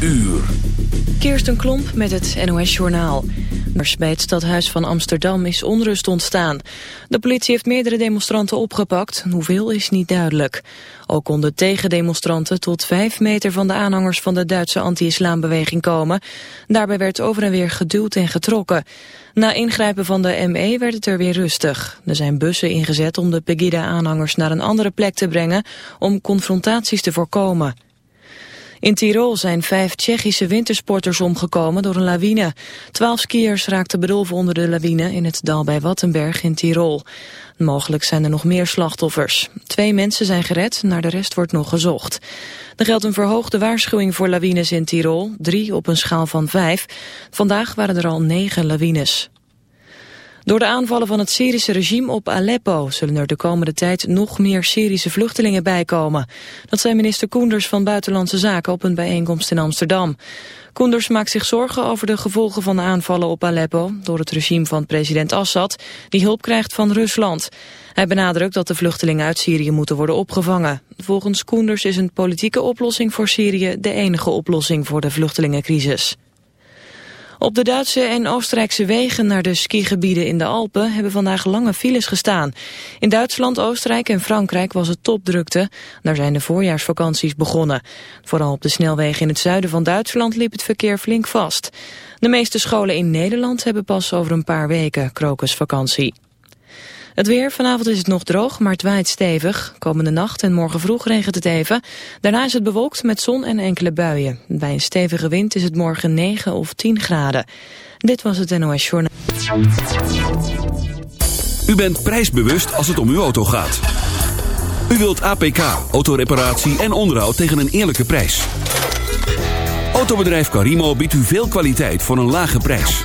uur. Kirsten Klomp met het NOS-journaal. Bij het stadhuis van Amsterdam is onrust ontstaan. De politie heeft meerdere demonstranten opgepakt. Hoeveel is niet duidelijk. Ook konden tegendemonstranten tot vijf meter van de aanhangers van de Duitse anti-islambeweging komen. Daarbij werd over en weer geduwd en getrokken. Na ingrijpen van de ME werd het er weer rustig. Er zijn bussen ingezet om de Pegida-aanhangers naar een andere plek te brengen om confrontaties te voorkomen. In Tirol zijn vijf Tsjechische wintersporters omgekomen door een lawine. Twaalf skiers raakten bedolven onder de lawine in het dal bij Wattenberg in Tirol. Mogelijk zijn er nog meer slachtoffers. Twee mensen zijn gered, naar de rest wordt nog gezocht. Er geldt een verhoogde waarschuwing voor lawines in Tirol, drie op een schaal van vijf. Vandaag waren er al negen lawines. Door de aanvallen van het Syrische regime op Aleppo zullen er de komende tijd nog meer Syrische vluchtelingen bijkomen. Dat zei minister Koenders van Buitenlandse Zaken op een bijeenkomst in Amsterdam. Koenders maakt zich zorgen over de gevolgen van de aanvallen op Aleppo door het regime van president Assad, die hulp krijgt van Rusland. Hij benadrukt dat de vluchtelingen uit Syrië moeten worden opgevangen. Volgens Koenders is een politieke oplossing voor Syrië de enige oplossing voor de vluchtelingencrisis. Op de Duitse en Oostenrijkse wegen naar de skigebieden in de Alpen hebben vandaag lange files gestaan. In Duitsland, Oostenrijk en Frankrijk was het topdrukte. Daar zijn de voorjaarsvakanties begonnen. Vooral op de snelwegen in het zuiden van Duitsland liep het verkeer flink vast. De meeste scholen in Nederland hebben pas over een paar weken krokusvakantie. Het weer, vanavond is het nog droog, maar het waait stevig. Komende nacht en morgen vroeg regent het even. Daarna is het bewolkt met zon en enkele buien. Bij een stevige wind is het morgen 9 of 10 graden. Dit was het NOS Journaal. U bent prijsbewust als het om uw auto gaat. U wilt APK, autoreparatie en onderhoud tegen een eerlijke prijs. Autobedrijf Carimo biedt u veel kwaliteit voor een lage prijs.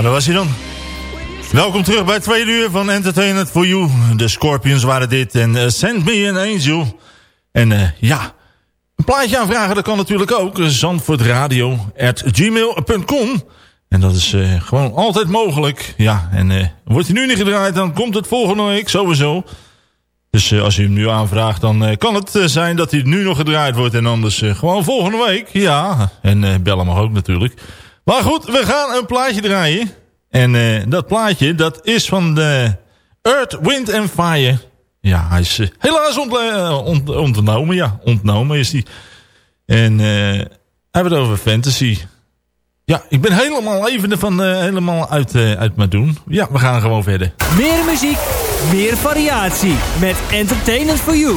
Ja, dat was hij dan. Welkom terug bij het tweede uur van Entertainment for You. De Scorpions waren dit en uh, Send Me an Angel. En uh, ja, een plaatje aanvragen, dat kan natuurlijk ook. Zandvoortradio.gmail.com En dat is uh, gewoon altijd mogelijk. Ja, en wordt hij nu niet gedraaid, dan komt het volgende week sowieso. Dus als u hem nu aanvraagt, dan kan het zijn dat hij nu nog gedraaid wordt. En anders gewoon volgende week. Ja, en bellen mag ook natuurlijk. Maar goed, we gaan een plaatje draaien. En uh, dat plaatje, dat is van de Earth, Wind and Fire. Ja, hij is uh, helaas uh, ont, ontnomen. Ja, ontnomen is hij. En uh, hebben het over fantasy. Ja, ik ben helemaal even van helemaal uit, uit mijn doen. Ja, we gaan gewoon verder. Meer muziek, meer variatie. Met Entertainment for You.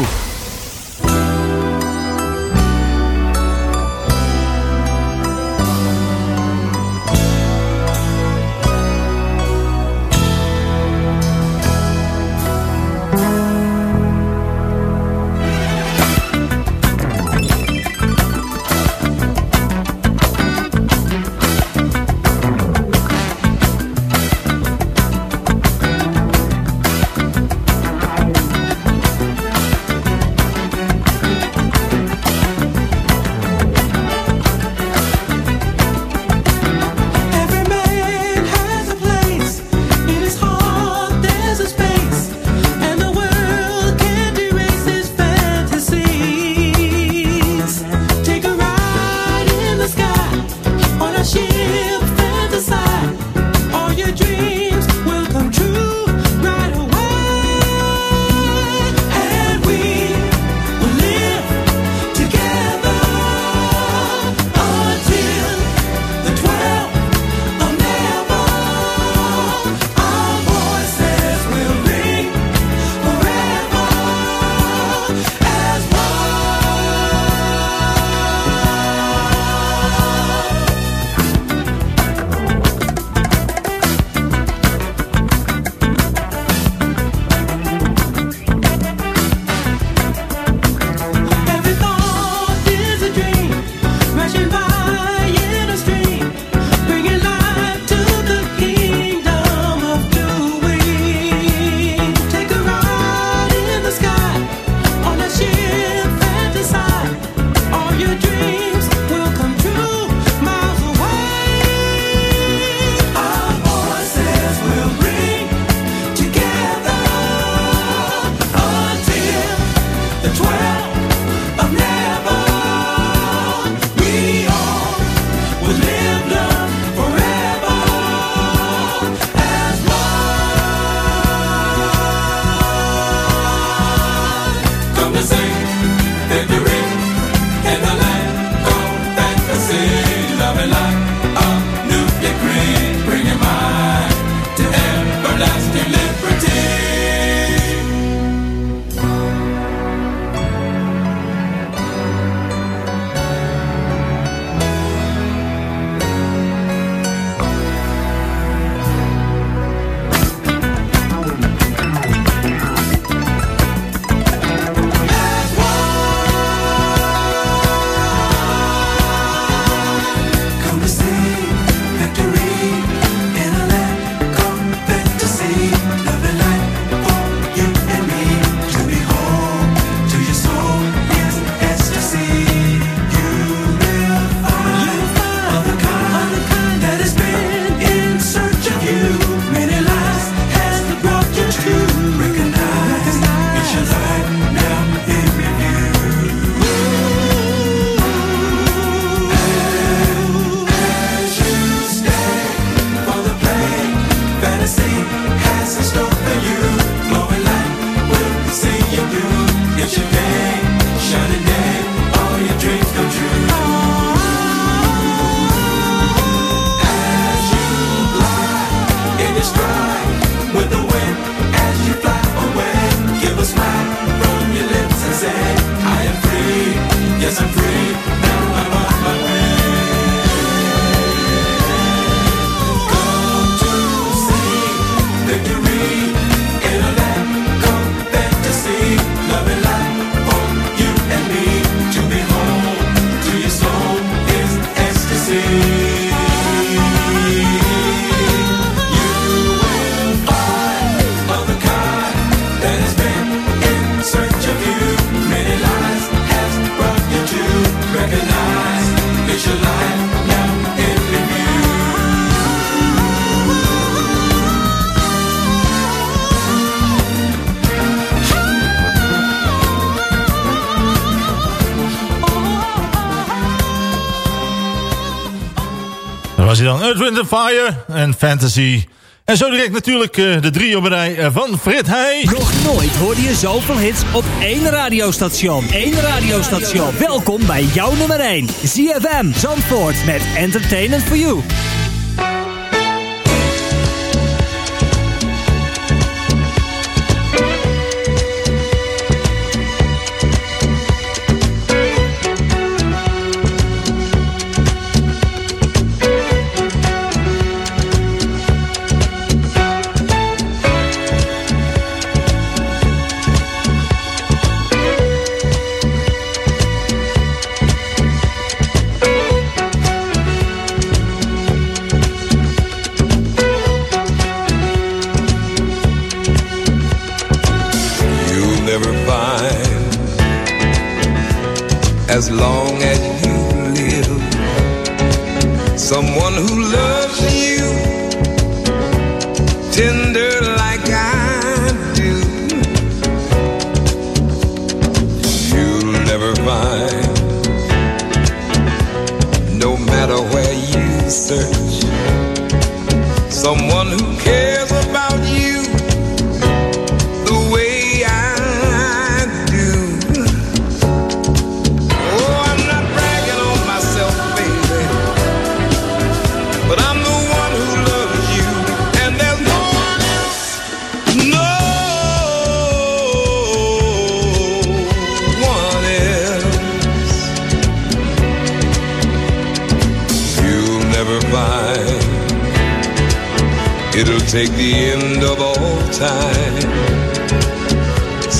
Was hij dan. Earth, Wind Fire en Fantasy. En zo direct natuurlijk uh, de drie op rij uh, van Frit Heij. Nog nooit hoorde je zoveel hits op één radiostation. Eén radiostation. Welkom bij jouw nummer 1. ZFM Zandvoort met Entertainment for You.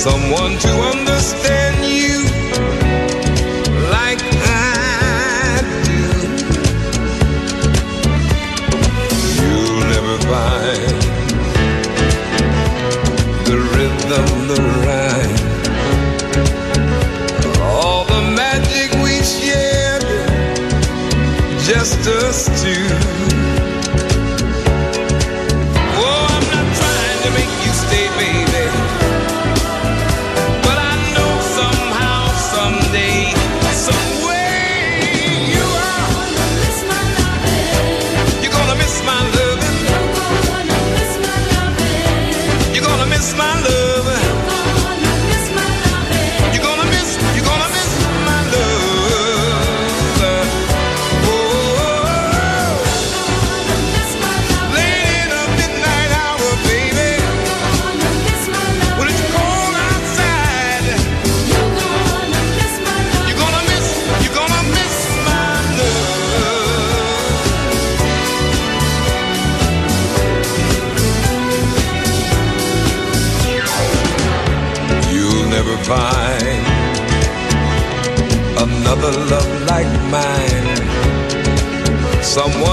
Someone to understand you like I do. You'll never find the rhythm, the rhyme, all the magic we shared, just us two. самой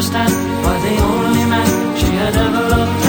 understand why the only man she had ever loved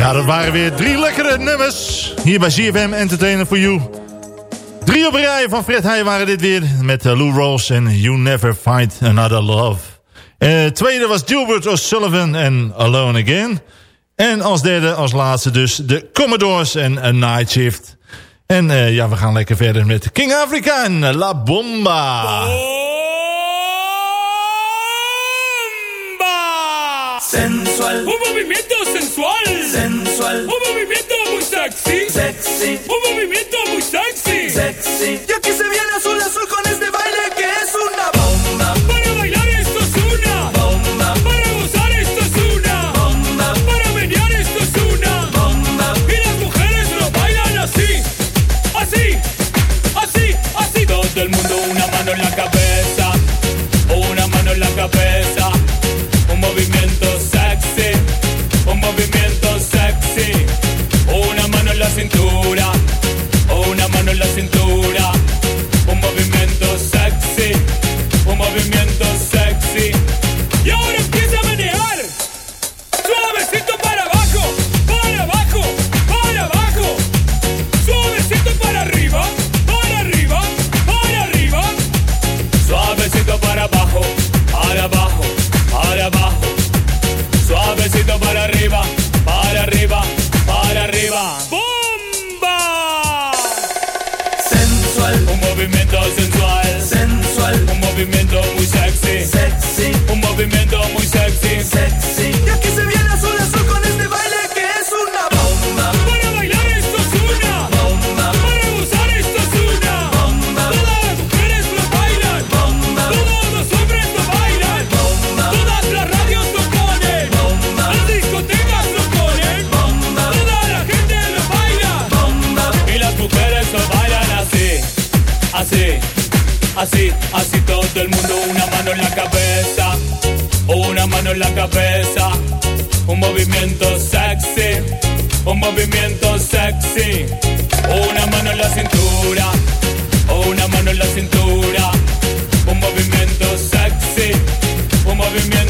Ja, dat waren weer drie lekkere nummers. Hier bij ZFM Entertainer for You. Drie op een rij van Fred Heij waren dit weer. Met eh, Lou Rose en You Never Find Another Love. Eh, tweede was Gilbert O'Sullivan en Alone Again. En als derde, als laatste dus de Commodores en A Night Shift. En eh, ja, we gaan lekker verder met King Africa en La Bomba. Bomba! sexy. Sexy. Un movimiento muy sexy. Sexy. Y aquí se viene azul azul con este la cabeza. Un movimiento sexy, un movimiento sexy. Una mano en la cintura, una mano en la cintura. Un movimiento sexy, un movimiento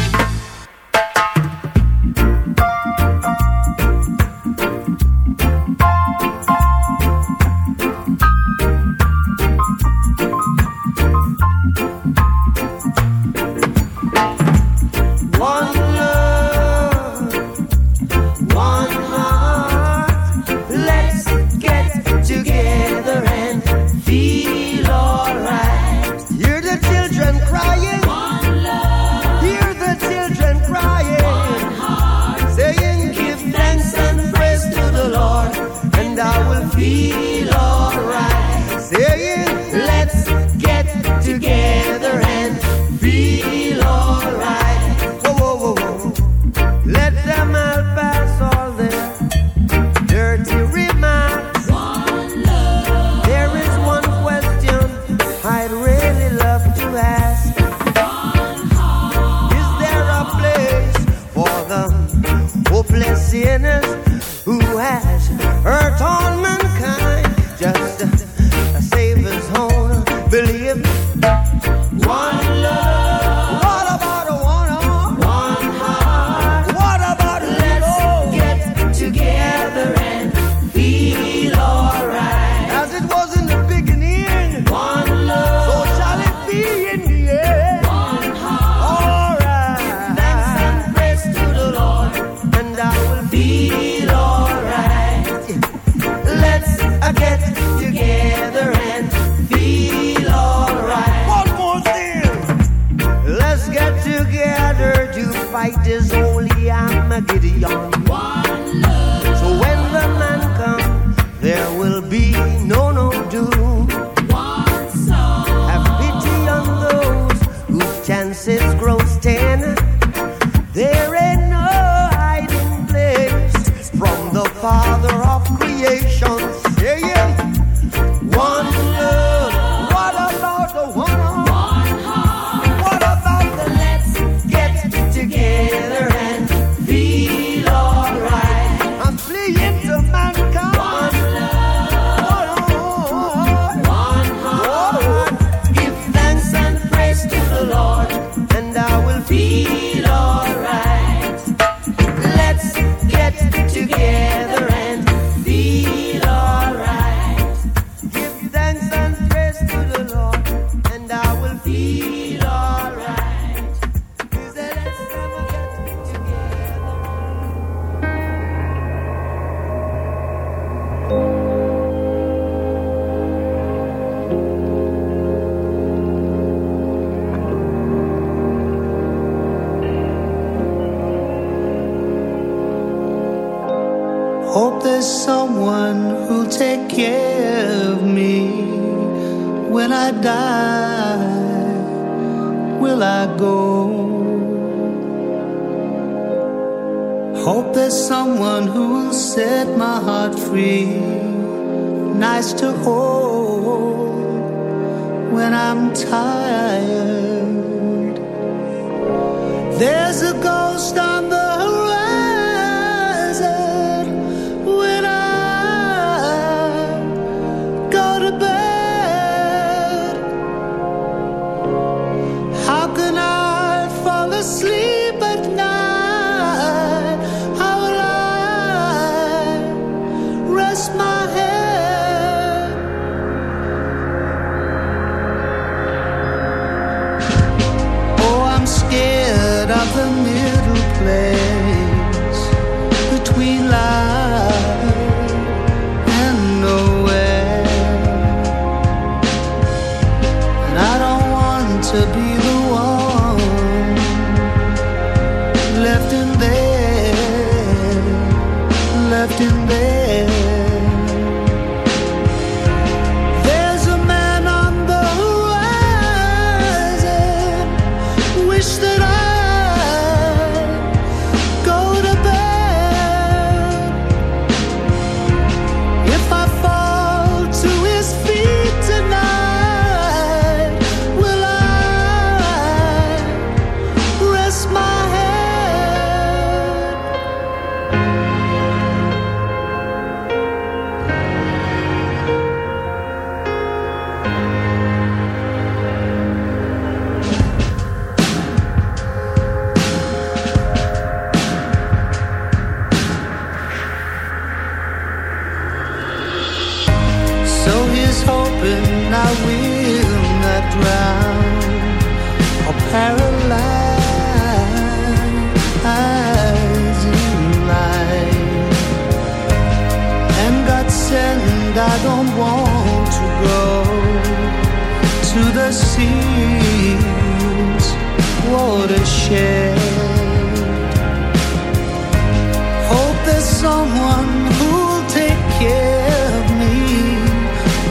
pretty young.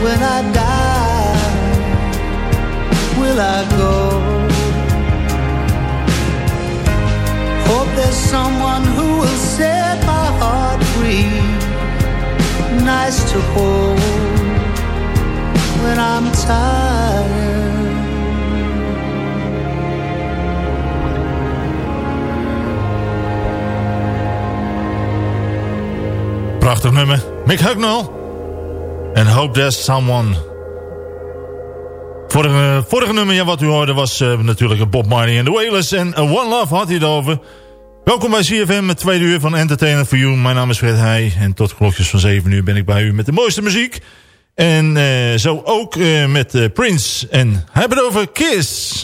When I die will I go? Hope there's someone who will set my heart free. Nice to hold when I'm tired. Prachtig nummer. Mick Hucknall. En Hope There's Someone. Vorige, vorige nummer ja, wat u hoorde was uh, natuurlijk Bob Marley en The Wailers. En uh, One Love had hij het over. Welkom bij CFM met tweede uur van Entertainment for You. Mijn naam is Fred Heij. En tot klokjes van 7 uur ben ik bij u met de mooiste muziek. En uh, zo ook met Prince. En hij hebben het over Kiss.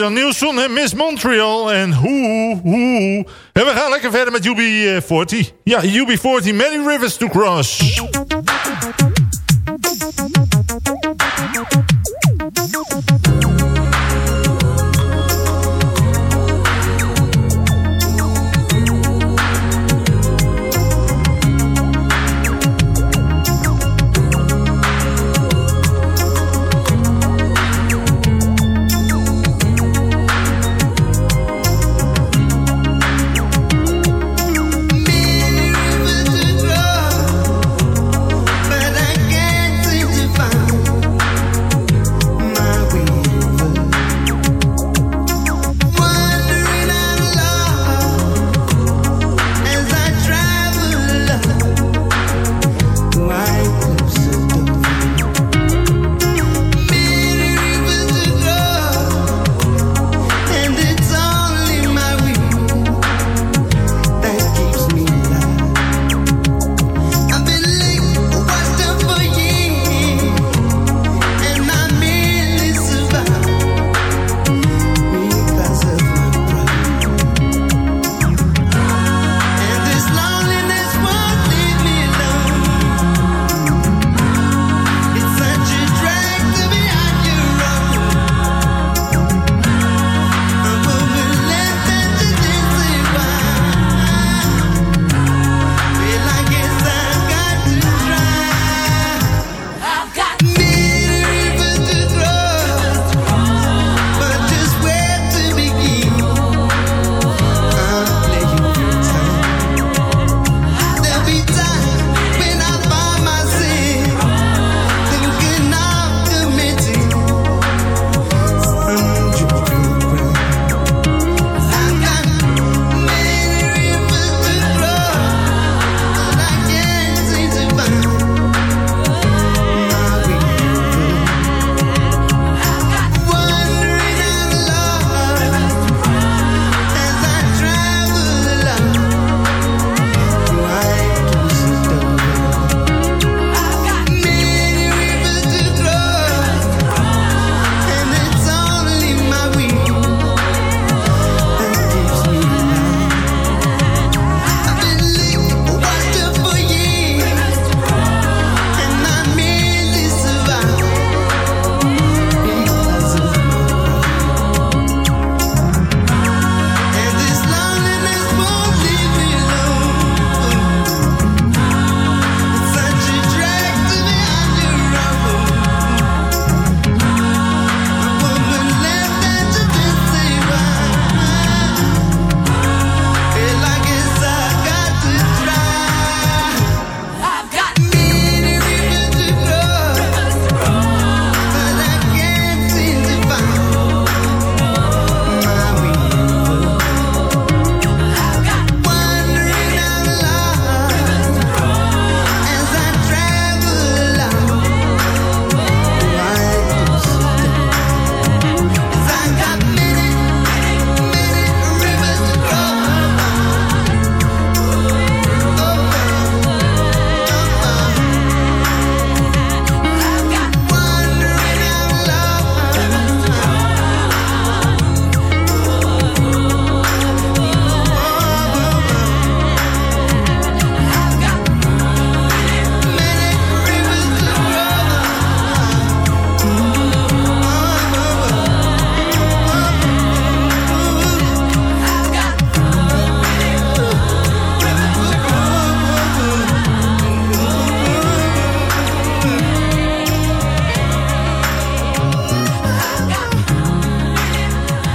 Dan Nielsen en Miss Montreal en hoe, hoe. En we gaan lekker verder met UB40. Ja, UB40, Many Rivers to Cross.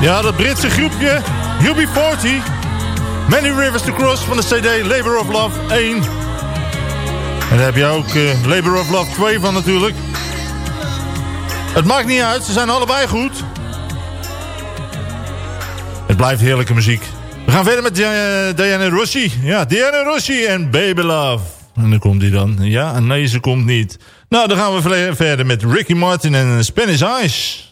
Ja, dat Britse groepje UB40. Many Rivers to Cross van de CD Labor of Love 1. En daar heb je ook uh, Labor of Love 2 van natuurlijk. Het maakt niet uit, ze zijn allebei goed. Het blijft heerlijke muziek. We gaan verder met uh, Diana Rossi. Ja, Diana Rossi en Baby Love. En dan komt hij dan. Ja, nee, ze komt niet. Nou, dan gaan we verder met Ricky Martin en Spanish Eyes.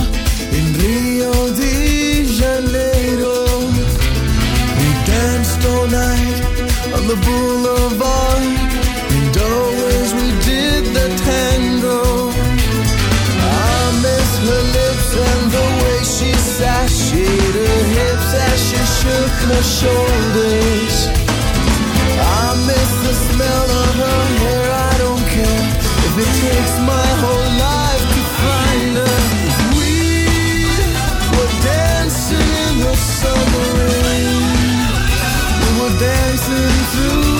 I miss the smell of her hair. I don't care if it takes my whole life to find her. We were dancing in the summer rain. We were dancing through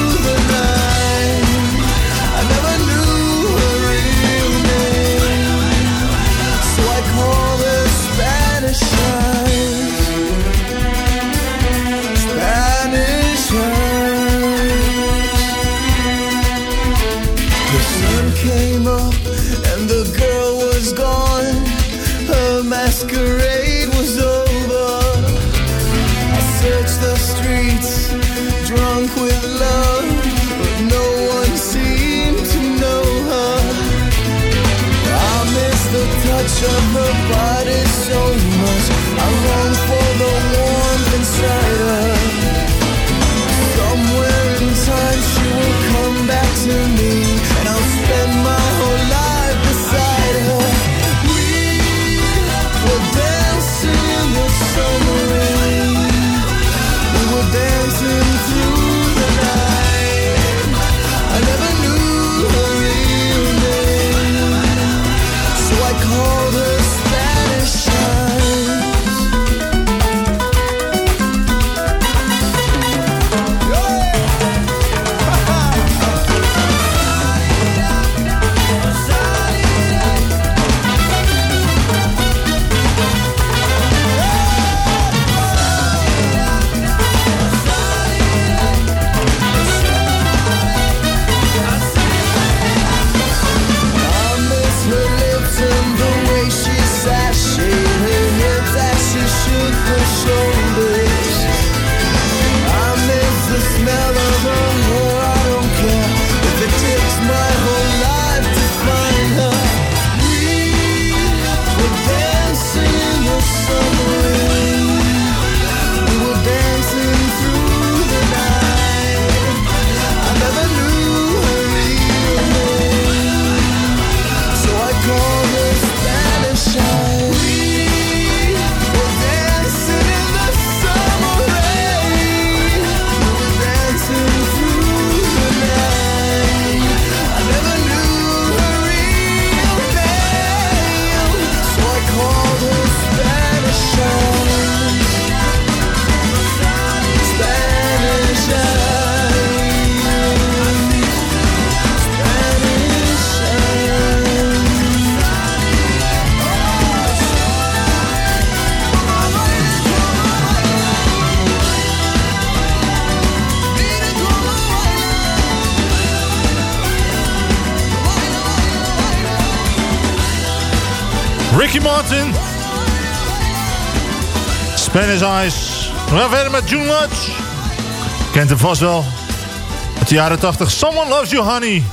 Lodge. Kent hem vast wel. Uit de jaren 80. Someone Loves You Honey.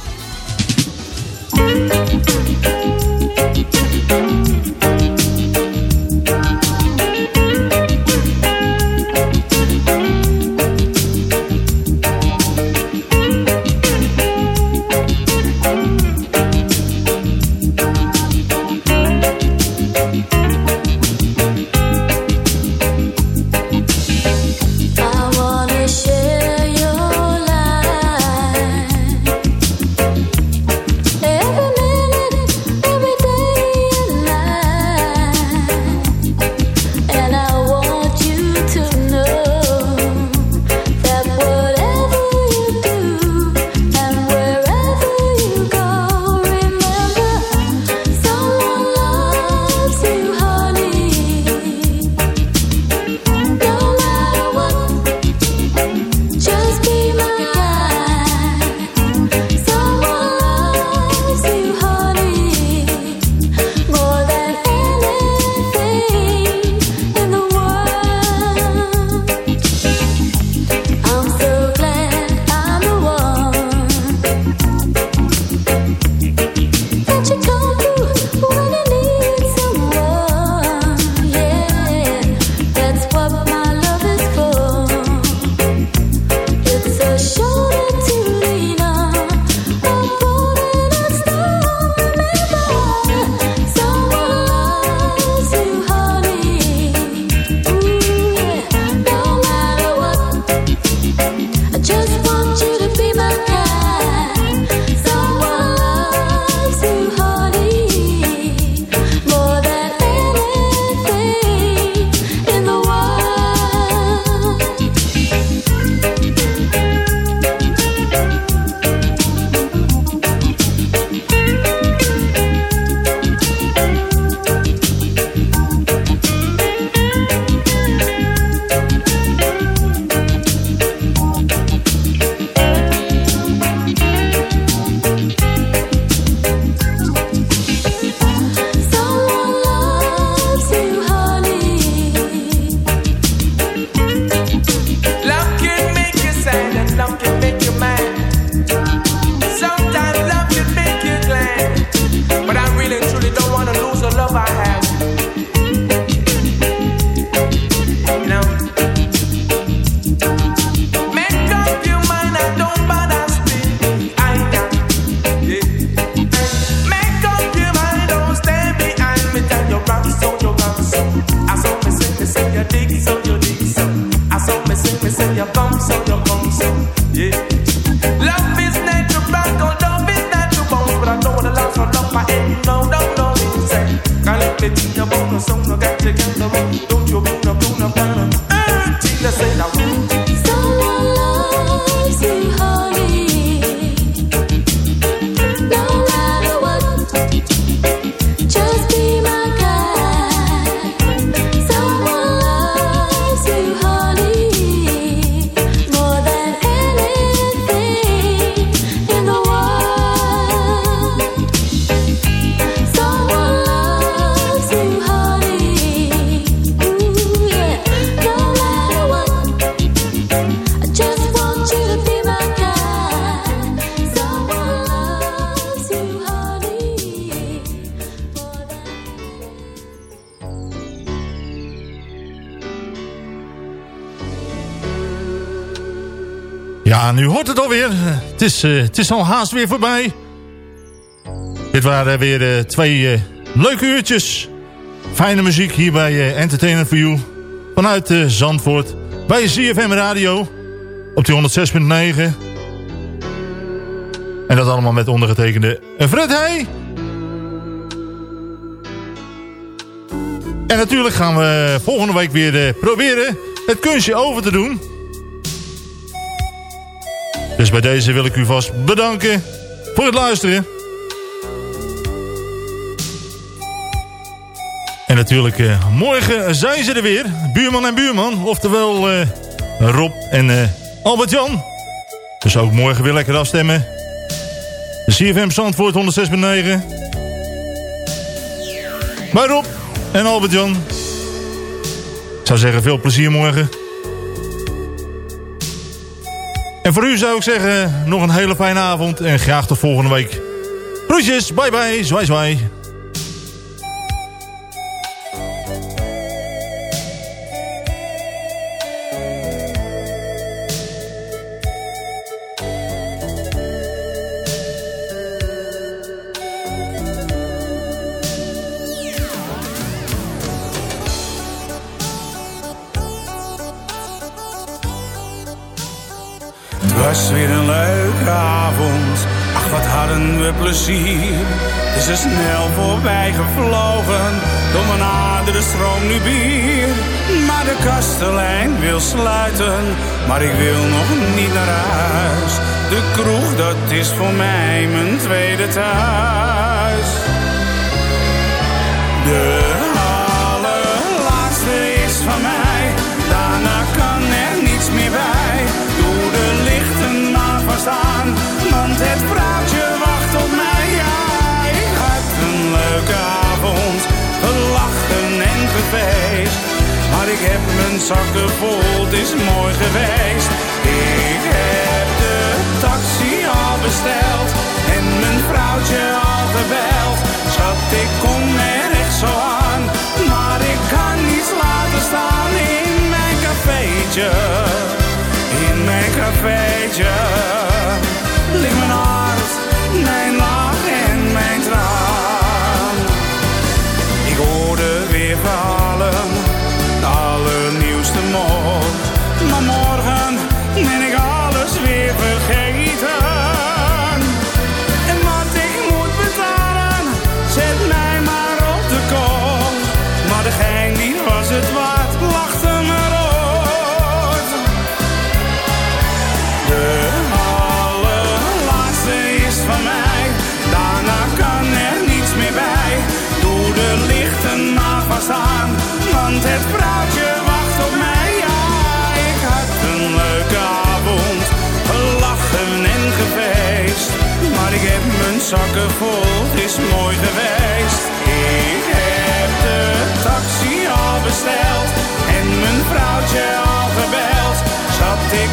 Ja, nu hoort het alweer. Het is, eh, het is al haast weer voorbij. Dit waren weer eh, twee eh, leuke uurtjes. Fijne muziek hier bij Entertainment for You. Vanuit Zandvoort. Bij ZFM Radio. Op die 106.9. En dat allemaal met ondergetekende Fred Heij. En natuurlijk gaan we volgende week weer proberen het kunstje over te doen. Dus bij deze wil ik u vast bedanken voor het luisteren. En natuurlijk, eh, morgen zijn ze er weer. Buurman en buurman. Oftewel eh, Rob en eh, Albert-Jan. Dus ook morgen weer lekker afstemmen. CFM Zandvoort 106.9. Bij Rob en Albert-Jan. Ik zou zeggen, veel plezier morgen. En voor u zou ik zeggen, nog een hele fijne avond en graag tot volgende week. Groetjes, bye bye, zwaai zwaai. Maar ik wil nog niet naar huis. De kroeg, dat is voor mij mijn tweede thuis. Zakken vol, is mooi geweest. Ik heb de taxi al besteld en mijn vrouwtje al gebeld. Schat, ik kom er echt zo aan, maar ik kan niets laten staan in mijn cafeetje. In mijn cafeetje zakken vol, is mooi geweest. Ik heb de taxi al besteld en mijn vrouwtje al gebeld. Schat, ik